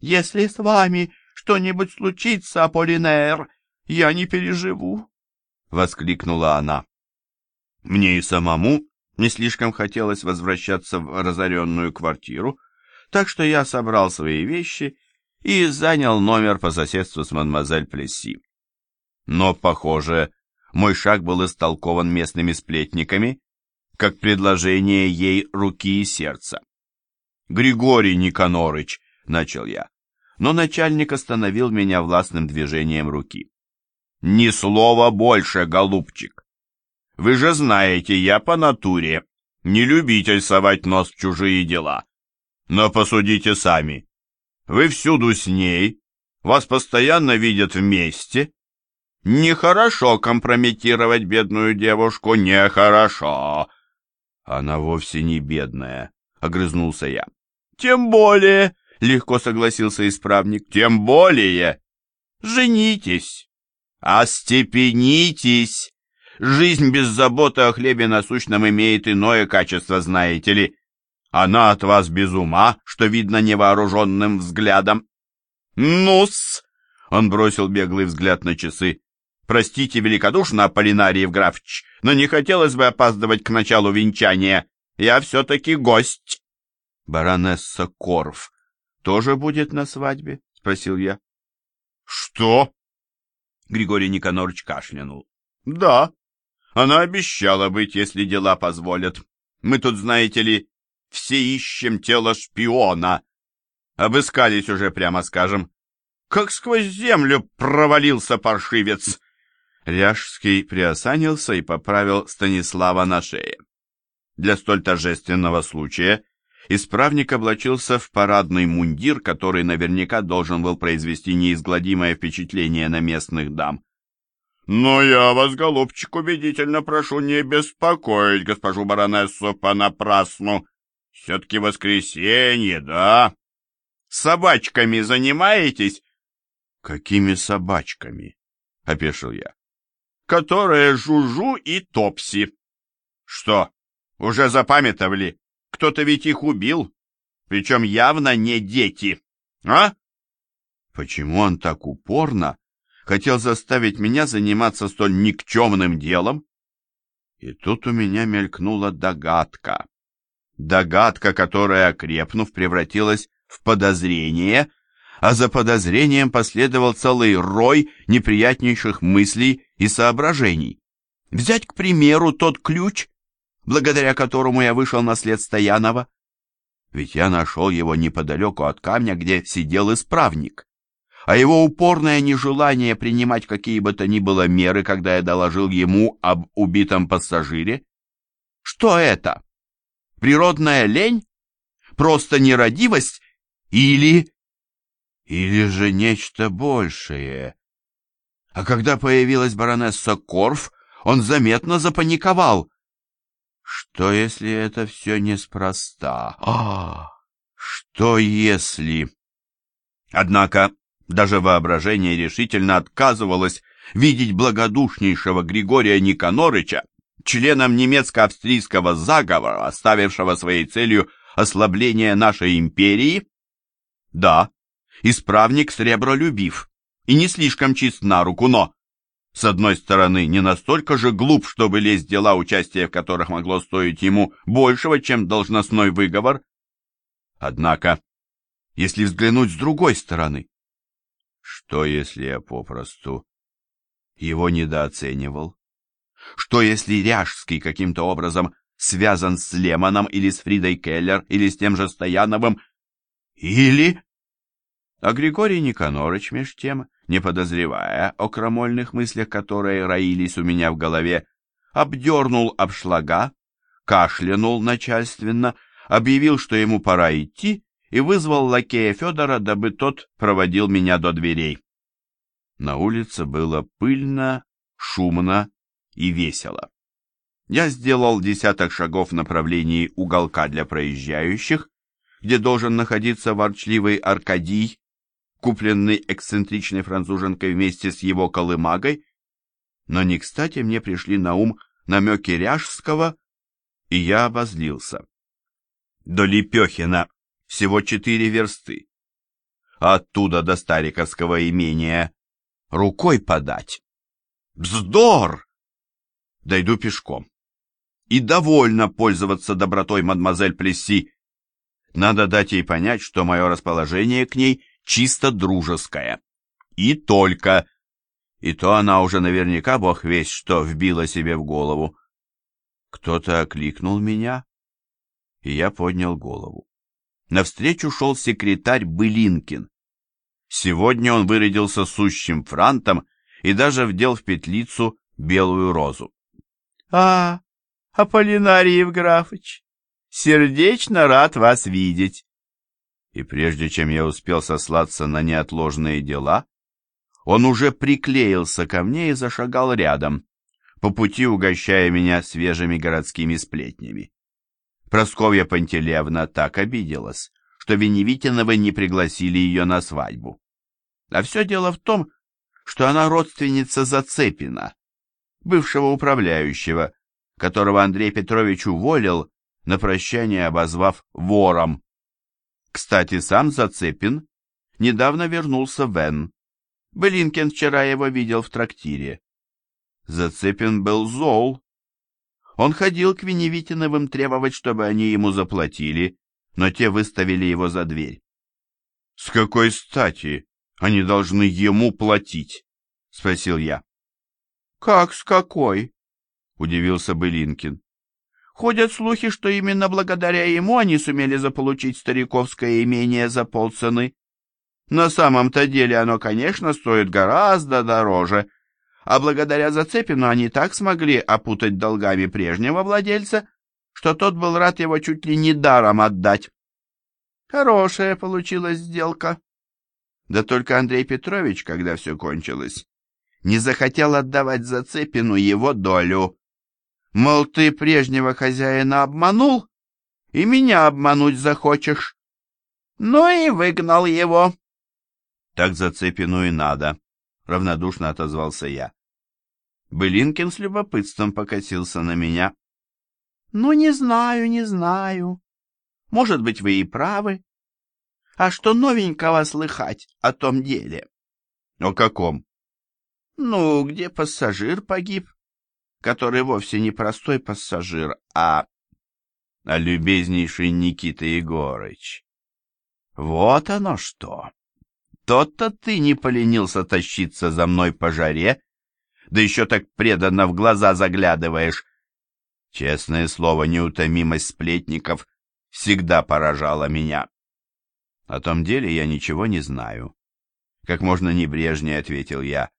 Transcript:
Если с вами что-нибудь случится, Аполлинер, я не переживу, — воскликнула она. Мне и самому не слишком хотелось возвращаться в разоренную квартиру, так что я собрал свои вещи и занял номер по соседству с мадемуазель Плесси. Но, похоже, мой шаг был истолкован местными сплетниками, как предложение ей руки и сердца. «Григорий Никонорыч», — начал я, но начальник остановил меня властным движением руки. «Ни слова больше, голубчик! Вы же знаете, я по натуре не любитель совать нос в чужие дела. Но посудите сами. Вы всюду с ней, вас постоянно видят вместе. Нехорошо компрометировать бедную девушку, нехорошо. Она вовсе не бедная, огрызнулся я. Тем более, легко согласился исправник, тем более. Женитесь, остепенитесь. Жизнь без заботы о хлебе насущном имеет иное качество, знаете ли. Она от вас без ума, что видно невооруженным взглядом. Ну-с! Он бросил беглый взгляд на часы. Простите великодушно, Аполлинарий Евграфович, но не хотелось бы опаздывать к началу венчания. Я все-таки гость. Баронесса Корф тоже будет на свадьбе? Спросил я. Что? Григорий Никонорович кашлянул. Да, она обещала быть, если дела позволят. Мы тут, знаете ли, все ищем тело шпиона. Обыскались уже, прямо скажем. Как сквозь землю провалился паршивец. Ряжский приосанился и поправил Станислава на шее. Для столь торжественного случая исправник облачился в парадный мундир, который наверняка должен был произвести неизгладимое впечатление на местных дам. «Но я вас, голубчик, убедительно прошу не беспокоить госпожу баронессу понапрасну. Все-таки воскресенье, да? Собачками занимаетесь? Какими собачками? Опешил я. Которые Жужу и Топси. Что, уже запамятовали? Кто-то ведь их убил. Причем явно не дети. А? Почему он так упорно хотел заставить меня заниматься столь никчемным делом? И тут у меня мелькнула догадка. Догадка, которая, окрепнув, превратилась в подозрение, а за подозрением последовал целый рой неприятнейших мыслей и соображений. Взять, к примеру, тот ключ, благодаря которому я вышел на след Стоянова. Ведь я нашел его неподалеку от камня, где сидел исправник. А его упорное нежелание принимать какие бы то ни было меры, когда я доложил ему об убитом пассажире. Что это? Природная лень? Просто нерадивость? Или... Или же нечто большее? А когда появилась баронесса Корф, он заметно запаниковал. Что, если это все неспроста? А, что если... Однако даже воображение решительно отказывалось видеть благодушнейшего Григория Никонорыча членом немецко-австрийского заговора, оставившего своей целью ослабление нашей империи? Да, исправник сребролюбив и не слишком чист на руку, но, с одной стороны, не настолько же глуп, чтобы лезть в дела, участие в которых могло стоить ему большего, чем должностной выговор. Однако, если взглянуть с другой стороны, что если я попросту его недооценивал? Что если Ряжский каким-то образом связан с Лемоном или с Фридой Келлер или с тем же Стояновым? Или... А Григорий Никонорович, меж тем, не подозревая о крамольных мыслях, которые роились у меня в голове, обдернул обшлага, кашлянул начальственно, объявил, что ему пора идти, и вызвал лакея Федора, дабы тот проводил меня до дверей. На улице было пыльно, шумно и весело. Я сделал десяток шагов в направлении уголка для проезжающих, где должен находиться ворчливый Аркадий, купленный эксцентричной француженкой вместе с его колымагой, но не кстати мне пришли на ум намеки Ряжского, и я обозлился. До Лепехина всего четыре версты. оттуда до Стариковского имения рукой подать. Вздор! Дойду пешком. И довольно пользоваться добротой мадемуазель Плесси. Надо дать ей понять, что мое расположение к ней чисто дружеское. И только. И то она уже наверняка, бог весь, что вбила себе в голову. Кто-то окликнул меня, и я поднял голову. Навстречу шел секретарь Былинкин. Сегодня он вырядился сущим франтом и даже вдел в петлицу белую розу. — А, Аполлинарий Евграфыч, сердечно рад вас видеть. И прежде чем я успел сослаться на неотложные дела, он уже приклеился ко мне и зашагал рядом, по пути угощая меня свежими городскими сплетнями. Просковья Пантелеевна так обиделась, что Веневитиновы не пригласили ее на свадьбу. А все дело в том, что она родственница Зацепина, бывшего управляющего, которого Андрей Петрович уволил, на прощание обозвав вором. Кстати, сам Зацепин недавно вернулся в Н. Блинкин вчера его видел в трактире. Зацепин был зол. Он ходил к Веневитиновым требовать, чтобы они ему заплатили, но те выставили его за дверь. — С какой стати они должны ему платить? — спросил я. — Как с какой? — удивился Былинкин. Ходят слухи, что именно благодаря ему они сумели заполучить стариковское имение за полцены. На самом-то деле оно, конечно, стоит гораздо дороже, а благодаря Зацепину они так смогли опутать долгами прежнего владельца, что тот был рад его чуть ли не даром отдать. Хорошая получилась сделка. Да только Андрей Петрович, когда все кончилось, не захотел отдавать Зацепину его долю. Мол, ты прежнего хозяина обманул, и меня обмануть захочешь. Ну и выгнал его. Так Зацепину и надо, равнодушно отозвался я. Былинкин с любопытством покосился на меня. Ну, не знаю, не знаю. Может быть, вы и правы. А что новенького слыхать о том деле? О каком? Ну, где пассажир погиб, который вовсе не простой пассажир, а... А любезнейший Никита Егорыч. Вот оно что. Тот-то ты не поленился тащиться за мной по жаре, да еще так преданно в глаза заглядываешь. Честное слово, неутомимость сплетников всегда поражала меня. О том деле я ничего не знаю. Как можно небрежнее ответил я.